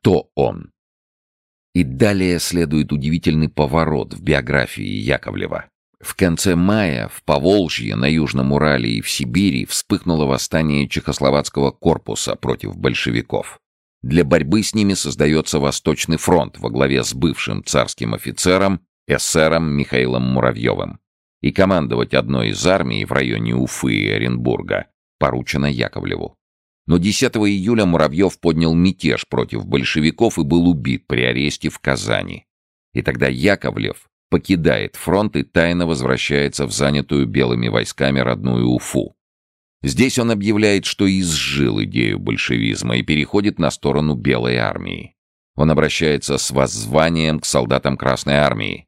Кто он? И далее следует удивительный поворот в биографии Яковлева. В конце мая в Поволжье, на Южном Урале и в Сибири вспыхнуло восстание Чехословацкого корпуса против большевиков. Для борьбы с ними создается Восточный фронт во главе с бывшим царским офицером, эсером Михаилом Муравьевым. И командовать одной из армий в районе Уфы и Оренбурга поручено Яковлеву. Но 10 июля Муравьев поднял мятеж против большевиков и был убит при аресте в Казани. И тогда Яковлев покидает фронт и тайно возвращается в занятую белыми войсками родную Уфу. Здесь он объявляет, что изжил идею большевизма и переходит на сторону Белой армии. Он обращается с воззванием к солдатам Красной армии.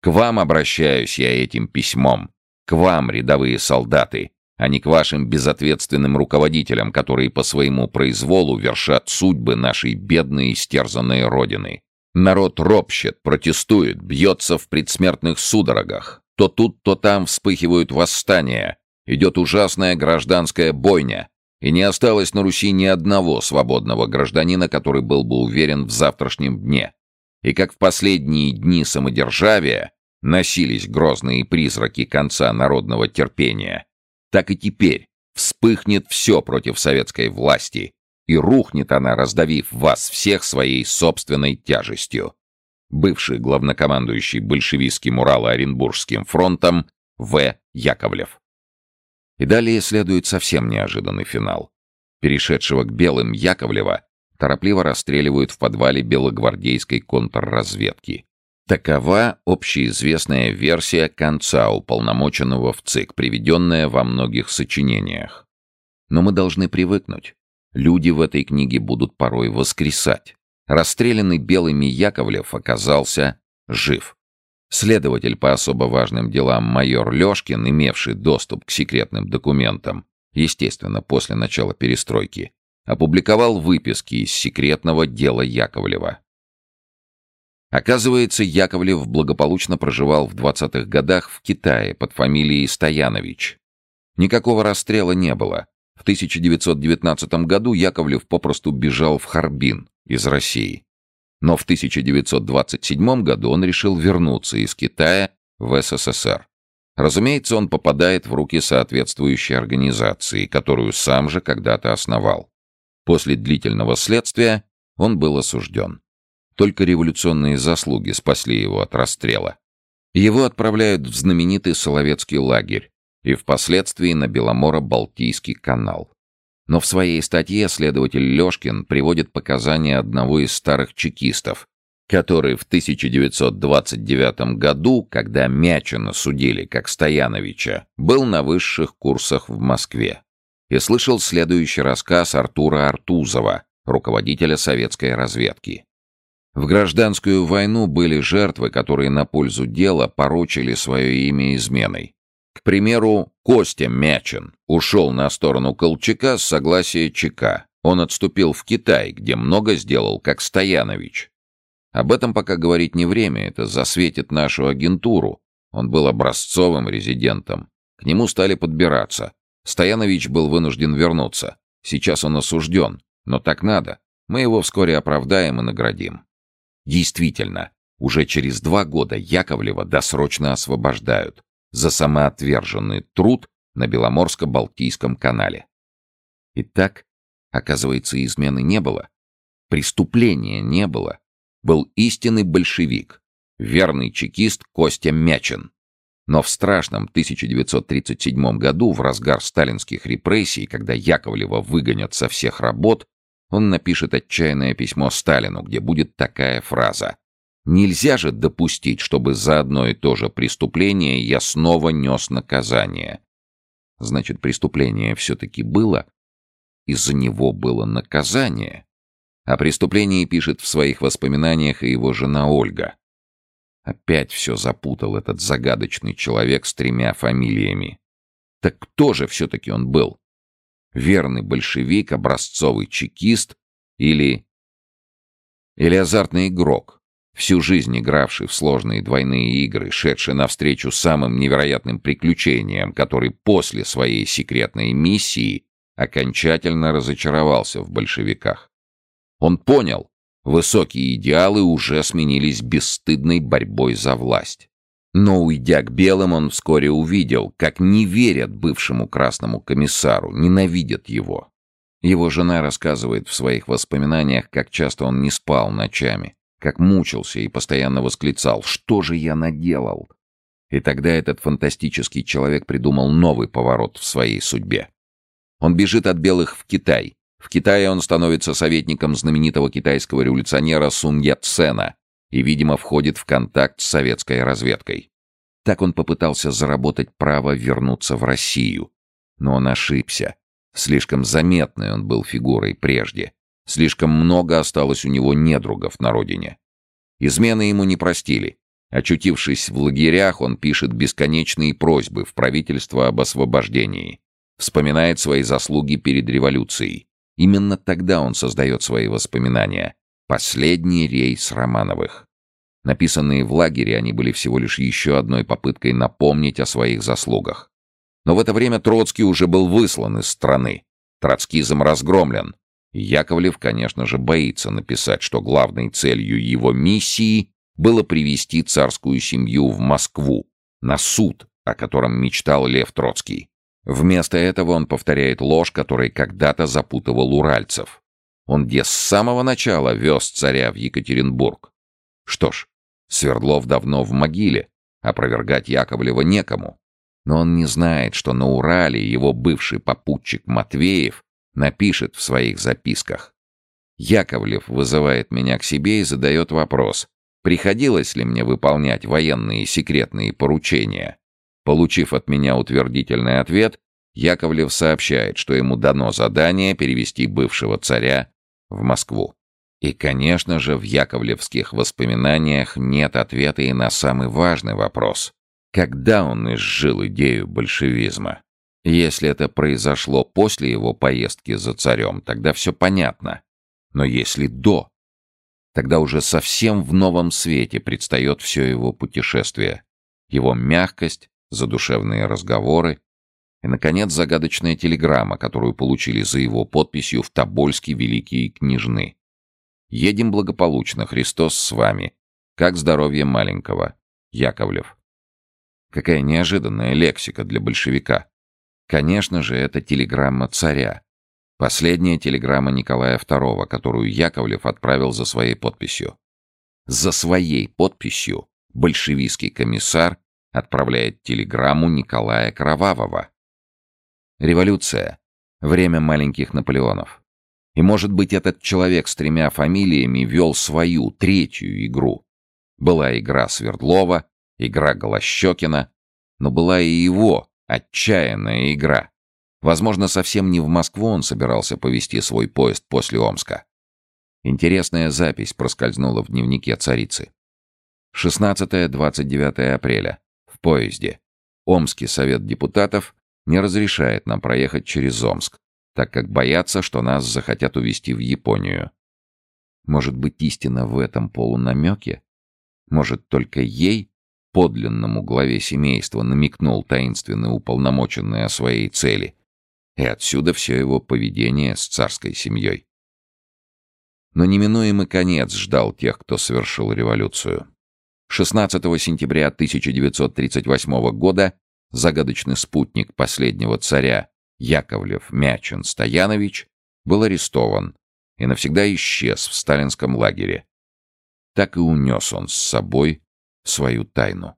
«К вам обращаюсь я этим письмом. К вам, рядовые солдаты, а не к вашим безответственным руководителям, которые по своему произволу вершат судьбы нашей бедной и стерзанной Родины. Народ ропщет, протестует, бьется в предсмертных судорогах. То тут, то там вспыхивают восстания. Идет ужасная гражданская бойня. И не осталось на Руси ни одного свободного гражданина, который был бы уверен в завтрашнем дне. И как в последние дни самодержавия носились грозные призраки конца народного терпения, так и теперь вспыхнет все против советской власти, и рухнет она, раздавив вас всех своей собственной тяжестью. Бывший главнокомандующий большевистским Урало-Оренбургским фронтом В. Яковлев. И далее следует совсем неожиданный финал. Перешедшего к белым Яковлева торопливо расстреливают в подвале белогвардейской контрразведки. Такова общеизвестная версия конца уполномоченного в ЦИК, приведенная во многих сочинениях. Но мы должны привыкнуть. Люди в этой книге будут порой воскресать. Расстрелянный белыми Яковлев оказался жив. Следователь по особо важным делам майор Лёшкин, имевший доступ к секретным документам, естественно, после начала перестройки, опубликовал выписки из секретного дела Яковлева. Оказывается, Яковлев благополучно проживал в 20-х годах в Китае под фамилией Стоянович. Никакого расстрела не было, в 1919 году Яковлев попросту бежал в Харбин из России. Но в 1927 году он решил вернуться из Китая в СССР. Разумеется, он попадает в руки соответствующей организации, которую сам же когда-то основал. После длительного следствия он был осужден. Только революционные заслуги спасли его от расстрела. Его отправляют в знаменитый Соловецкий лагерь, и впоследствии на Беломоро-Балтийский канал. Но в своей статье следователь Лёшкин приводит показания одного из старых чекистов, который в 1929 году, когда Мячина судили как Стояновича, был на высших курсах в Москве и слышал следующий рассказ Артура Артузова, руководителя советской разведки. В гражданскую войну были жертвы, которые на пользу дела порочили свое имя изменой. К примеру, Костя Мячин ушел на сторону Колчака с согласия ЧК. Он отступил в Китай, где много сделал, как Стоянович. Об этом пока говорить не время, это засветит нашу агентуру. Он был образцовым резидентом. К нему стали подбираться. Стоянович был вынужден вернуться. Сейчас он осужден, но так надо. Мы его вскоре оправдаем и наградим. Действительно, уже через два года Яковлева досрочно освобождают за самоотверженный труд на Беломорско-Балтийском канале. Итак, оказывается, измены не было. Преступления не было. Был истинный большевик, верный чекист Костя Мячин. Но в страшном 1937 году, в разгар сталинских репрессий, когда Яковлева выгонят со всех работ, он напишет отчаянное письмо Сталину, где будет такая фраза Нельзя же допустить, чтобы за одно и то же преступление я снова нес наказание. Значит, преступление все-таки было, и за него было наказание. О преступлении пишет в своих воспоминаниях и его жена Ольга. Опять все запутал этот загадочный человек с тремя фамилиями. Так кто же все-таки он был? Верный большевик, образцовый чекист или... Или азартный игрок? всю жизнь игравший в сложные двойные игры, шедший навстречу самым невероятным приключениям, который после своей секретной миссии окончательно разочаровался в большевиках. Он понял, Высокие идеалы уже сменились бесстыдной борьбой за власть. Но, уйдя к белым, он вскоре увидел, как не верят бывшему красному комиссару, ненавидят его. Его жена рассказывает в своих воспоминаниях, как часто он не спал ночами, как мучился и постоянно восклицал «Что же я наделал?». И тогда этот фантастический человек придумал новый поворот в своей судьбе. Он бежит от белых в Китай. В Китае он становится советником знаменитого китайского революционера Сун Яцена и, видимо, входит в контакт с советской разведкой. Так он попытался заработать право вернуться в Россию. Но он ошибся. Слишком заметной он был фигурой прежде. Слишком много осталось у него недругов на родине. Измены ему не простили. Очутившись в лагерях, он пишет бесконечные просьбы в правительство об освобождении. Вспоминает свои заслуги перед революцией. Именно тогда он создает свои воспоминания. Последний рейс Романовых. Написанные в лагере, они были всего лишь еще одной попыткой напомнить о своих заслугах. Но в это время Троцкий уже был выслан из страны. Троцкизм разгромлен. Яковлев, конечно же, боится написать, что главной целью его миссии было привести царскую семью в Москву, на суд, о котором мечтал Лев Троцкий. Вместо этого он повторяет ложь, которой когда-то запутывал уральцев. Он где с самого начала вез царя в Екатеринбург. Что ж, Свердлов давно в могиле, опровергать Яковлева некому. Но он не знает, что на Урале его бывший попутчик Матвеев напишет в своих записках. Яковлев вызывает меня к себе и задает вопрос, приходилось ли мне выполнять военные секретные поручения. Получив от меня утвердительный ответ, Яковлев сообщает, что ему дано задание перевести бывшего царя в Москву. И, конечно же, в яковлевских воспоминаниях нет ответа и на самый важный вопрос. Когда он изжил идею большевизма? Если это произошло после его поездки за царем, тогда все понятно. Но если до, тогда уже совсем в новом свете предстает все его путешествие. Его мягкость, задушевные разговоры и, наконец, загадочная телеграмма, которую получили за его подписью в Тобольске великие княжны. «Едем благополучно, Христос с вами. Как здоровье маленького. Яковлев». Какая неожиданная лексика для большевика. Конечно же, это телеграмма царя. Последняя телеграмма Николая II, которую Яковлев отправил за своей подписью. За своей подписью большевистский комиссар отправляет телеграмму Николая Кровавого. Революция. Время маленьких Наполеонов. И, может быть, этот человек с тремя фамилиями вел свою, третью игру. Была игра Свердлова, игра Голощекина, но была и его отчаянная игра. Возможно, совсем не в Москву он собирался повести свой поезд после Омска. Интересная запись проскользнула в дневнике царицы. 16-29 апреля поезде. Омский совет депутатов не разрешает нам проехать через Омск, так как боятся, что нас захотят увезти в Японию. Может быть, истина в этом полунамеке? Может, только ей, подлинному главе семейства, намекнул таинственный уполномоченный о своей цели, и отсюда все его поведение с царской семьей. Но неминуемый конец ждал тех, кто совершил революцию. 16 сентября 1938 года загадочный спутник последнего царя Яковлев Мячин Стоянович был арестован и навсегда исчез в сталинском лагере. Так и унес он с собой свою тайну.